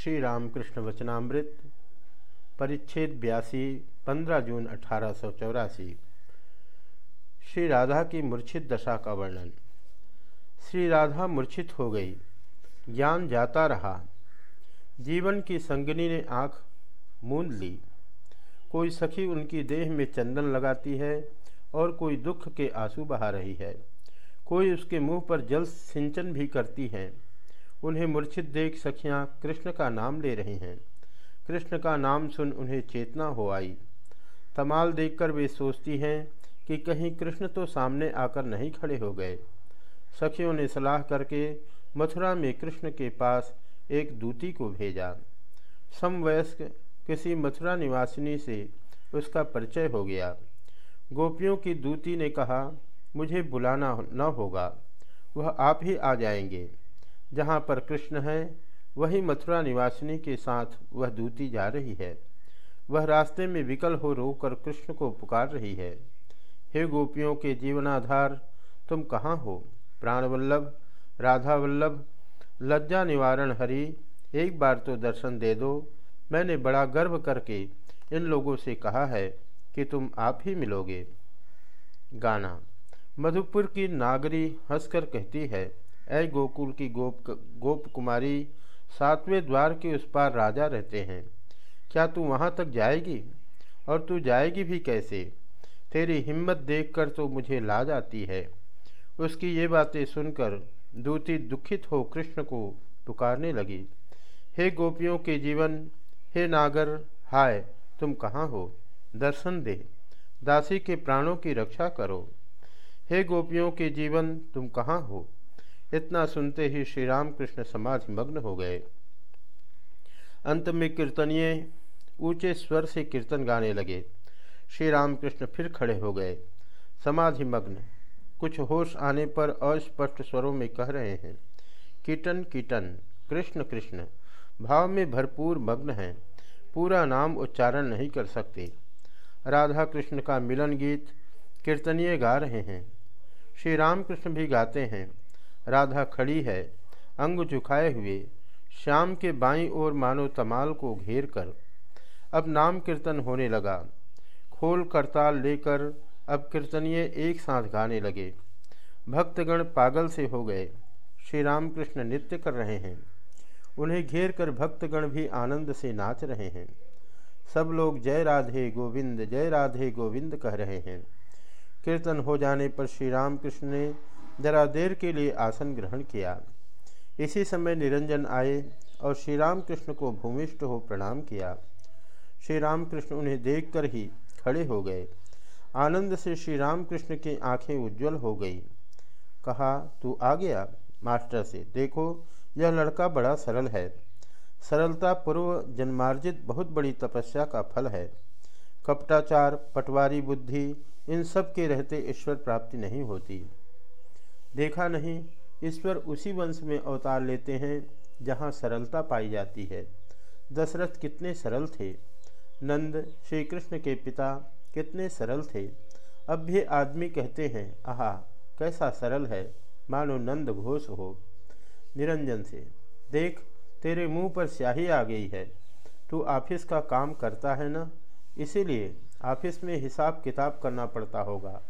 श्री रामकृष्ण वचनामृत परिच्छेद बयासी, पंद्रह जून अठारह सौ चौरासी। श्री राधा की मूर्छित दशा का वर्णन। श्री राधा मूर्छित हो गई, ज्ञान जाता रहा। जीवन की संगनी ने आँख मूंद ली। कोई सखी उनकी देह में चंदन लगाती है और कोई दुख के आँसू बहा रही है। कोई उसके मुँह पर जल सिंचन भी करती है। उन्हें मूर्छित देख सखियाँ कृष्ण का नाम ले रही हैं। कृष्ण का नाम सुन उन्हें चेतना हो आई। तमाल देखकर वे सोचती हैं कि कहीं कृष्ण तो सामने आकर नहीं खड़े हो गए। सखियों ने सलाह करके मथुरा में कृष्ण के पास एक दूती को भेजा। समवयस्क किसी मथुरा निवासिनी से उसका परिचय हो गया। गोपियों की दूती ने कहा, मुझे बुलाना न होगा, वह आप ही आ जाएँगे। जहाँ पर कृष्ण है, वही मथुरा निवासिनी के साथ वह दूती जा रही है। वह रास्ते में विकल हो रोकर कृष्ण को पुकार रही है। हे गोपियों के जीवनाधार, तुम कहाँ हो? प्राणवल्लभ राधा वल्लभ लज्जा निवारण हरि, एक बार तो दर्शन दे दो। मैंने बड़ा गर्व करके इन लोगों से कहा है कि तुम आप ही मिलोगे। गाना। मधुपुर की नागरी हंसकर कहती है ऐ गोकुल की गोप गोप कुमारी, सातवें द्वार के उस पार राजा रहते हैं। क्या तू वहाँ तक जाएगी? और तू जाएगी भी कैसे? तेरी हिम्मत देखकर तो मुझे लाज आती है। उसकी ये बातें सुनकर दूती दुखित हो कृष्ण को पुकारने लगी। हे गोपियों के जीवन, हे नागर, हाय, तुम कहाँ हो? दर्शन दे, दासी के प्राणों की रक्षा करो। हे गोपियों के जीवन, तुम कहाँ हो? इतना सुनते ही श्री राम कृष्ण समाधि मग्न हो गए। अंत में कीर्तनीय, ऊँचे स्वर से कीर्तन गाने लगे। श्री राम कृष्ण फिर खड़े हो गए। समाधि मग्न। कुछ होश आने पर अस्पष्ट स्वरों में कह रहे हैं, कीटन कीटन, कृष्ण कृष्ण, भाव में भरपूर मग्न हैं। पूरा नाम उच्चारण नहीं कर सकते। राधा कृष्ण का मिलन गीत कीर्तनीय गा रहे हैं। श्री राम कृष्ण भी गाते हैं। राधा खड़ी है। अंग झुकाए हुए, श्याम के बाईं ओर मानो तमाल को घेर कर। अब नाम कीर्तन होने लगा। खोल करताल लेकर अब कीर्तनीय एक साथ गाने लगे। भक्तगण पागल से हो गए। श्री रामकृष्ण नृत्य कर रहे हैं। उन्हें घेर कर भक्तगण भी आनंद से नाच रहे हैं। सब लोग जय राधे गोविंद, जय राधे गोविंद कह रहे हैं। कीर्तन हो जाने पर श्री रामकृष्ण ने जरा देर के लिए आसन ग्रहण किया। इसी समय निरंजन आए और श्री राम कृष्ण को भूमिष्ठ हो प्रणाम किया। श्री राम कृष्ण उन्हें देखकर ही खड़े हो गए। आनंद से श्री राम कृष्ण की आँखें उज्जवल हो गई। कहा, तू आ गया? मास्टर से, देखो, यह लड़का बड़ा सरल है। सरलता पूर्व जन्मार्जित बहुत बड़ी तपस्या का फल है। कपटाचार, पटवारी बुद्धि, इन सब के रहते ईश्वर प्राप्ति नहीं होती। देखा नहीं ईश्वर उसी वंश में अवतार लेते हैं, जहाँ सरलता पाई जाती है। दशरथ कितने सरल थे। नंद श्री कृष्ण के पिता कितने सरल थे। अब भी आदमी कहते हैं, आहा, कैसा सरल है, मानो नंद घोष हो। निरंजन से, देख, तेरे मुँह पर स्याही आ गई है। तू ऑफ़िस का काम करता है ना? इसीलिए ऑफ़िस में हिसाब किताब करना पड़ता होगा।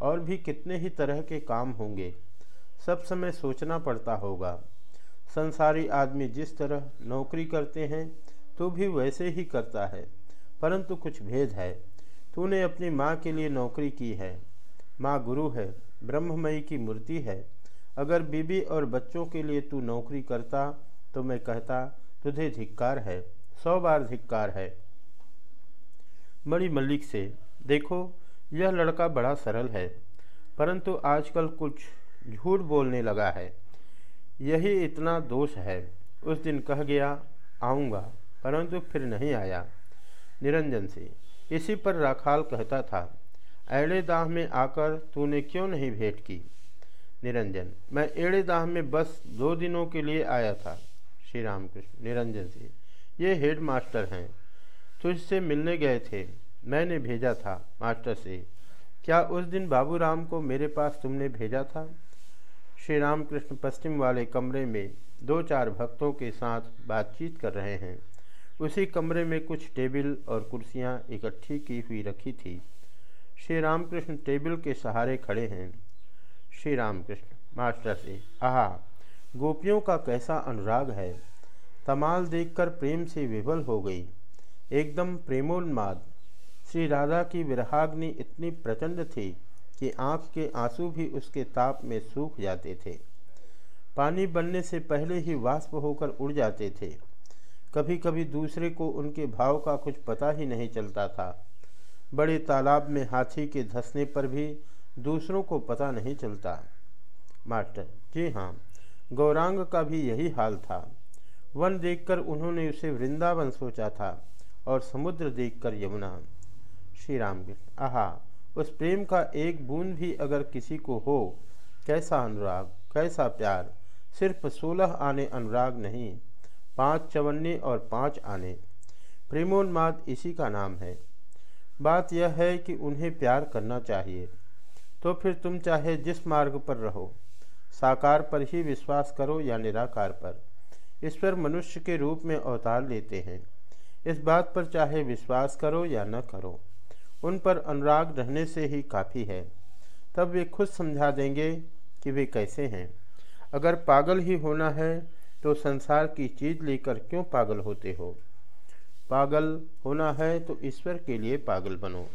और भी कितने ही तरह के काम होंगे। सब समय सोचना पड़ता होगा। संसारी आदमी जिस तरह नौकरी करते हैं तो भी वैसे ही करता है। परंतु कुछ भेद है। तूने अपनी माँ के लिए नौकरी की है। माँ गुरु है, ब्रह्ममयी की मूर्ति है। अगर बीबी और बच्चों के लिए तू नौकरी करता तो मैं कहता, तुझे धिक्कार है। सौ बार धिक्कार है। मणि मल्लिक से, देखो यह लड़का बड़ा सरल है, परंतु आजकल कुछ झूठ बोलने लगा है। यही इतना दोष है। उस दिन कह गया, आऊँगा। परंतु फिर नहीं आया। निरंजन से इसी पर राखाल कहता था, एड़े दाह में आकर तूने क्यों नहीं भेंट की? निरंजन, मैं एड़े दाह में बस दो दिनों के लिए आया था। श्री राम कृष्ण निरंजन से ये हेड मास्टर हैं। तुझसे मिलने गए थे। मैंने भेजा था मास्टर से। क्या उस दिन बाबू राम को मेरे पास तुमने भेजा था? श्री राम कृष्ण पश्चिम वाले कमरे में दो चार भक्तों के साथ बातचीत कर रहे हैं। उसी कमरे में कुछ टेबल और कुर्सियाँ इकट्ठी की हुई रखी थी। श्री रामकृष्ण टेबल के सहारे खड़े हैं। श्री रामकृष्ण, मास्टर से, आहा, गोपियों का कैसा अनुराग है? तमाल देखकर प्रेम से विवल हो गई। एकदम प्रेमोन्माद। श्री राधा की विरहाग्नि इतनी प्रचंड थी कि आँख के आँसू भी उसके ताप में सूख जाते थे। पानी बनने से पहले ही वाष्प होकर उड़ जाते थे। कभी कभी दूसरे को उनके भाव का कुछ पता ही नहीं चलता था। बड़े तालाब में हाथी के धंसने पर भी दूसरों को पता नहीं चलता। मास्टर, जी हाँ गौरांग का भी यही हाल था। वन देखकर उन्होंने उसे वृंदावन सोचा था और समुद्र देखकर यमुना। श्री राम आहा, उस प्रेम का एक बूंद भी अगर किसी को हो, कैसा अनुराग, कैसा प्यार। सिर्फ़ सोलह आने अनुराग नहीं, पाँच चवन्ने और पाँच आने। प्रेमोन्माद इसी का नाम है। बात यह है कि उन्हें प्यार करना चाहिए। तो फिर तुम चाहे जिस मार्ग पर रहो, साकार पर ही विश्वास करो या निराकार पर। ईश्वर मनुष्य के रूप में अवतार लेते हैं। इस बात पर चाहे विश्वास करो या न करो। उन पर अनुराग रहने से ही काफ़ी है। तब वे खुद समझा देंगे कि वे कैसे हैं। अगर पागल ही होना है तो संसार की चीज़ लेकर क्यों पागल होते हो? पागल होना है तो ईश्वर के लिए पागल बनो।